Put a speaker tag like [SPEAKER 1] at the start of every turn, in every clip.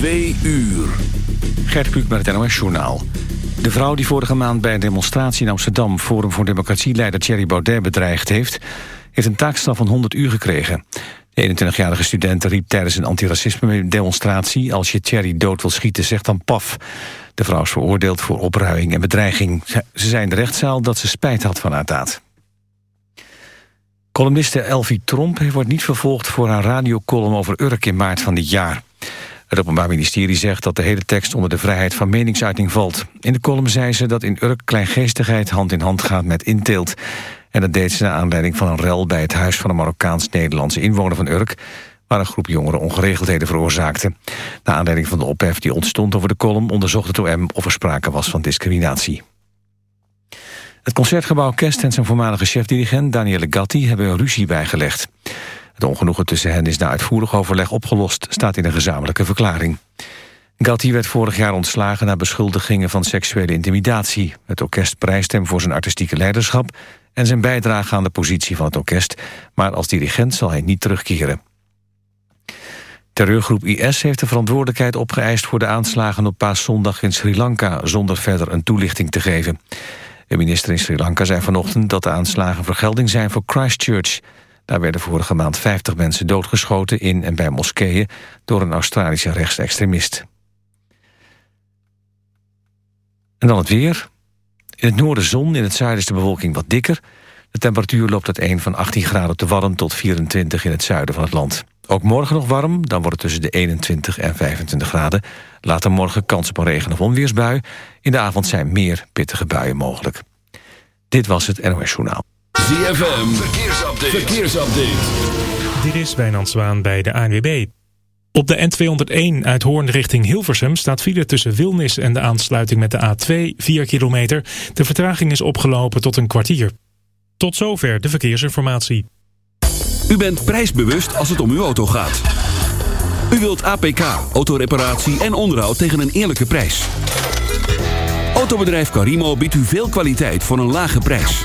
[SPEAKER 1] Twee uur.
[SPEAKER 2] Gert Kluk met het NOS Journaal. De vrouw die vorige maand bij een demonstratie in Amsterdam... Forum voor Democratie-leider Thierry Baudet bedreigd heeft... heeft een taakstraf van 100 uur gekregen. De 21-jarige student riep tijdens een antiracisme-demonstratie... als je Thierry dood wil schieten, zeg dan paf. De vrouw is veroordeeld voor opruiing en bedreiging. Ze zei in de rechtszaal dat ze spijt had van haar daad. Columniste Elfie Tromp wordt niet vervolgd voor haar radiocolumn over Urk in maart van dit jaar. Het Openbaar Ministerie zegt dat de hele tekst onder de vrijheid van meningsuiting valt. In de column zei ze dat in Urk kleingeestigheid hand in hand gaat met inteelt. En dat deed ze naar aanleiding van een rel bij het huis van een Marokkaans-Nederlandse inwoner van Urk, waar een groep jongeren ongeregeldheden veroorzaakte. Naar aanleiding van de ophef die ontstond over de column onderzocht het OM of er sprake was van discriminatie. Het Concertgebouw Kest en zijn voormalige chefdirigent Daniele Gatti hebben een ruzie bijgelegd. Het ongenoegen tussen hen is na uitvoerig overleg opgelost, staat in een gezamenlijke verklaring. Gatti werd vorig jaar ontslagen na beschuldigingen van seksuele intimidatie. Het orkest prijst hem voor zijn artistieke leiderschap en zijn bijdrage aan de positie van het orkest, maar als dirigent zal hij niet terugkeren. Terreurgroep IS heeft de verantwoordelijkheid opgeëist voor de aanslagen op paaszondag in Sri Lanka, zonder verder een toelichting te geven. De minister in Sri Lanka zei vanochtend dat de aanslagen vergelding zijn voor Christchurch. Daar werden vorige maand 50 mensen doodgeschoten in en bij moskeeën door een Australische rechtsextremist. En dan het weer. In het noorden zon, in het zuiden is de bewolking wat dikker. De temperatuur loopt uit 1 van 18 graden te warm tot 24 in het zuiden van het land. Ook morgen nog warm, dan wordt het tussen de 21 en 25 graden. Later morgen kans op een regen- of onweersbui. In de avond zijn meer pittige buien mogelijk. Dit was het NOS Journaal.
[SPEAKER 1] ZFM, verkeersupdate. verkeersupdate.
[SPEAKER 3] Dit is Wijnand Zwaan bij de ANWB. Op de N201 uit Hoorn richting Hilversum staat file tussen Wilnis en de aansluiting met de A2 4 kilometer. De vertraging is opgelopen tot een kwartier. Tot zover de verkeersinformatie.
[SPEAKER 1] U bent prijsbewust als het om uw auto gaat. U wilt APK, autoreparatie en onderhoud tegen een eerlijke prijs. Autobedrijf Carimo biedt u veel kwaliteit voor een lage prijs.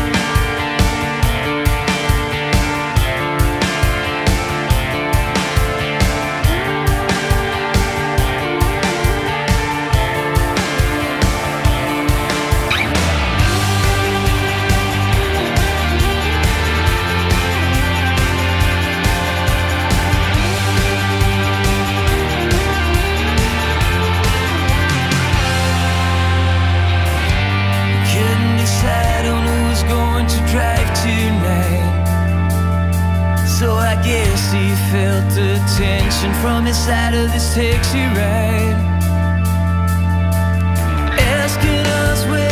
[SPEAKER 4] felt the tension from inside of this taxi ride. Asking us where.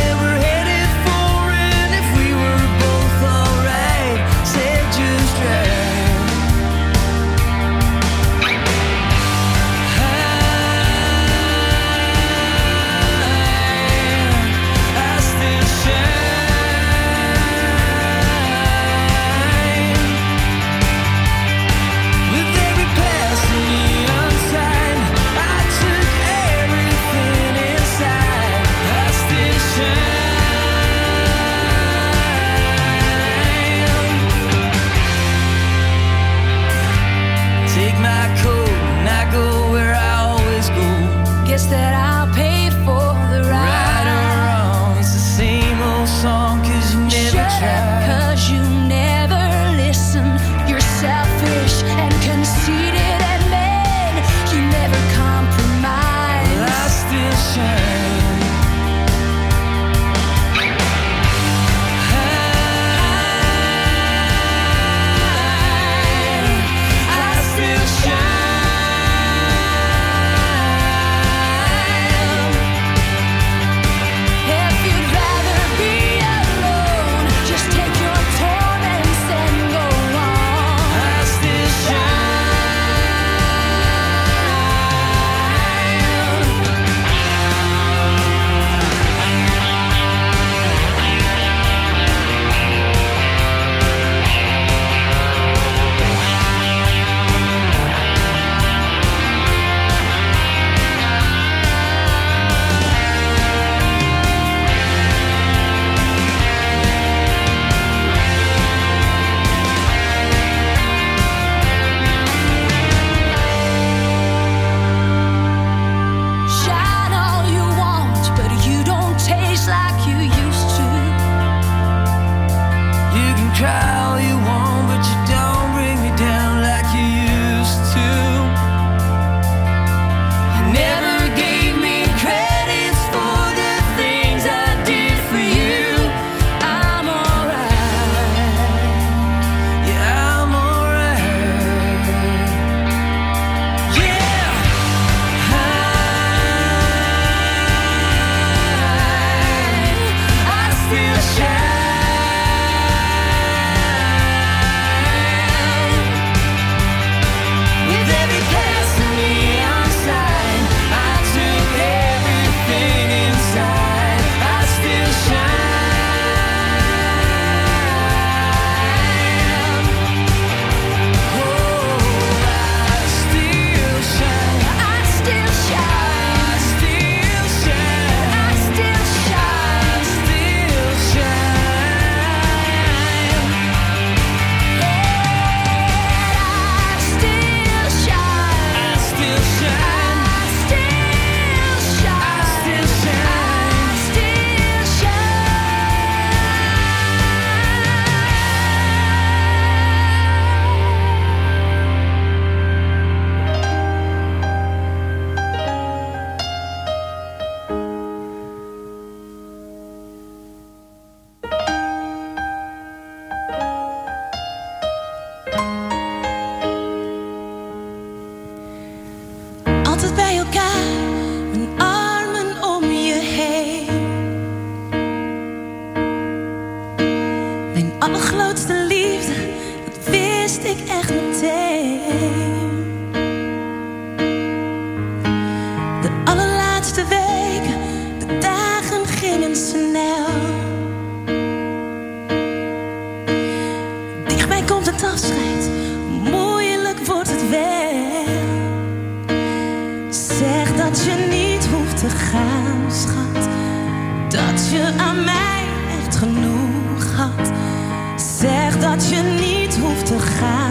[SPEAKER 5] dat je niet hoeft te gaan.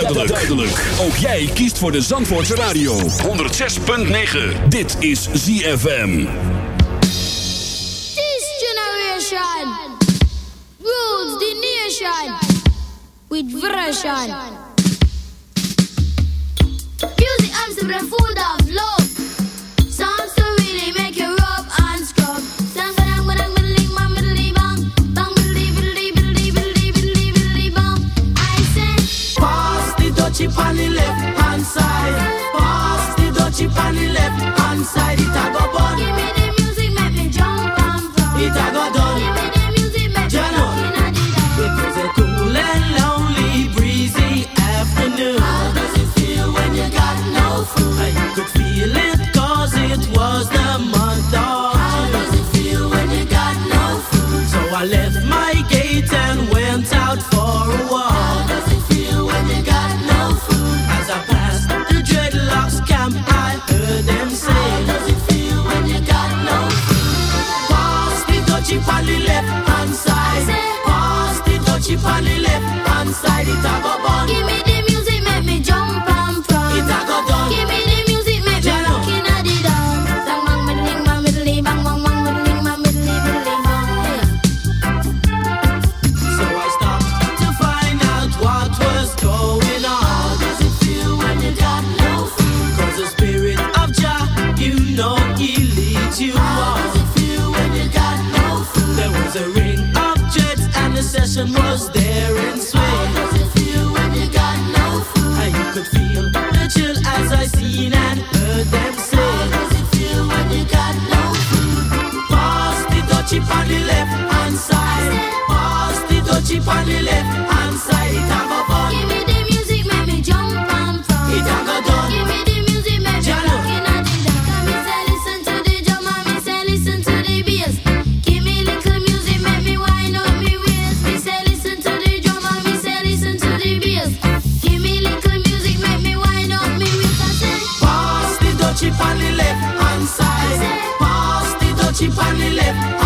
[SPEAKER 1] duidelijk. duidelijk. Ook jij kiest voor de Zandvoortse Radio. 106.9. Dit is ZFM.
[SPEAKER 6] This generation rules the nation with version. Music Amsterdam full of love.
[SPEAKER 7] Touchy on the left hand side, it a go fun.
[SPEAKER 6] Give me the music, make me jump and fun.
[SPEAKER 7] It a go done.
[SPEAKER 6] Give me the music, make me
[SPEAKER 7] Jalo.
[SPEAKER 6] rock the dance. Come me say listen to the drum and me say listen to the bass. Give me little music, make me wind up me waist. Me say listen to the drum and me say listen to the bass. Give me little music, make me wind up me waist. I say
[SPEAKER 7] Pass the on the left hand side. Pass the touchy on the left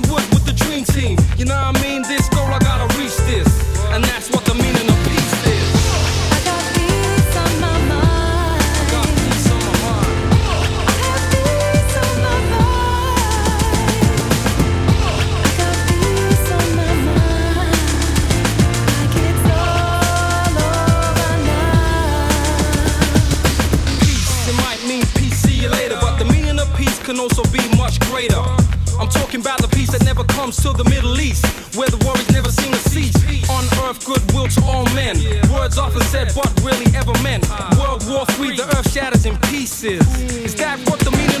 [SPEAKER 8] to the Middle East, where the war never seen a cease. On earth, goodwill to all men. Words often said, but really ever meant. World War III, the earth shatters in pieces. Is that what the meaning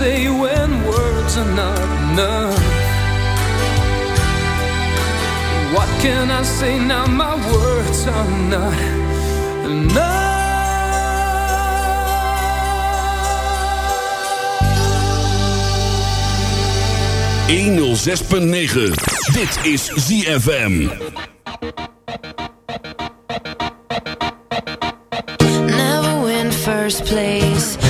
[SPEAKER 4] say when words are not enough? What can I say now? My words are not enough.
[SPEAKER 1] ...106.9. Dit is ZFM.
[SPEAKER 9] Never win first place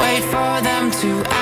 [SPEAKER 10] Wait for them to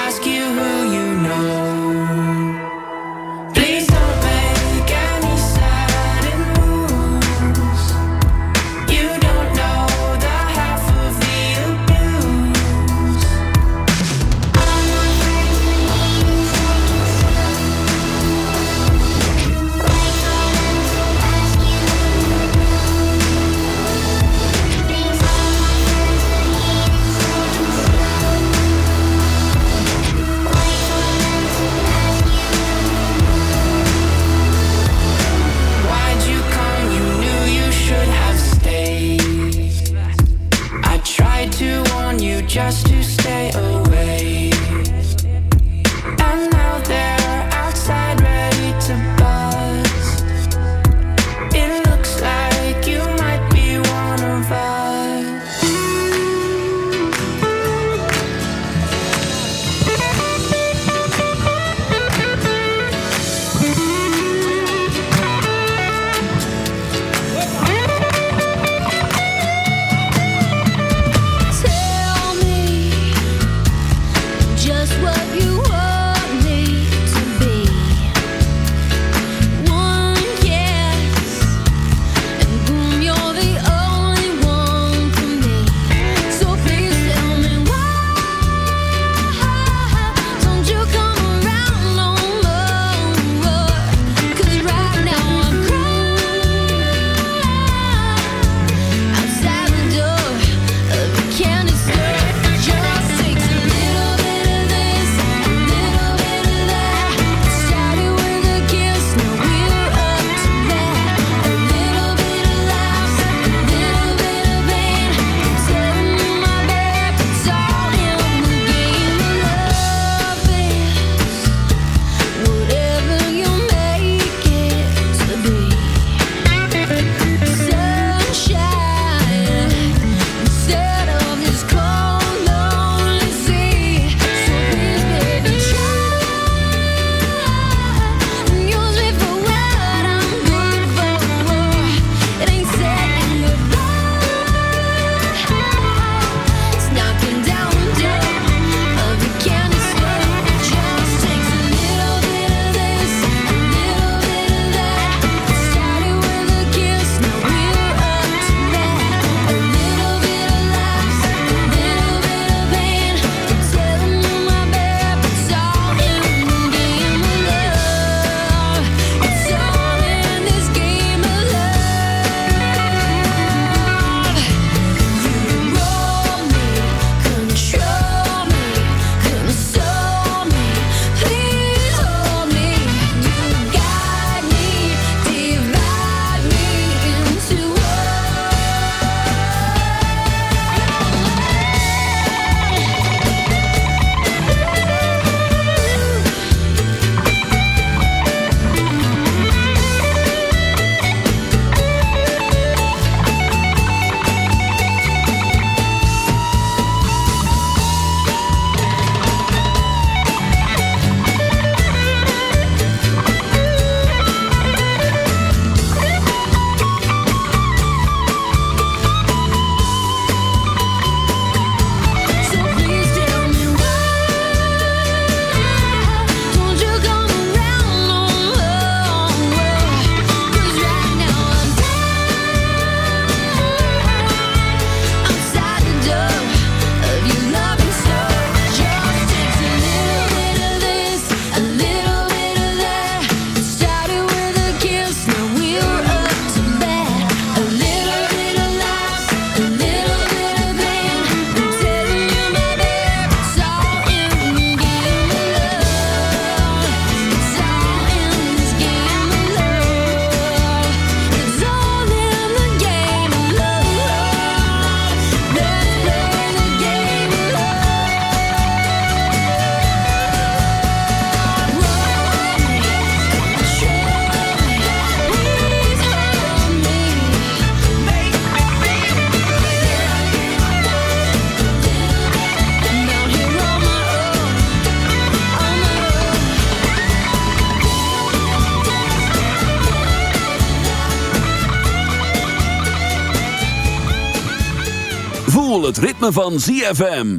[SPEAKER 1] van ZFM.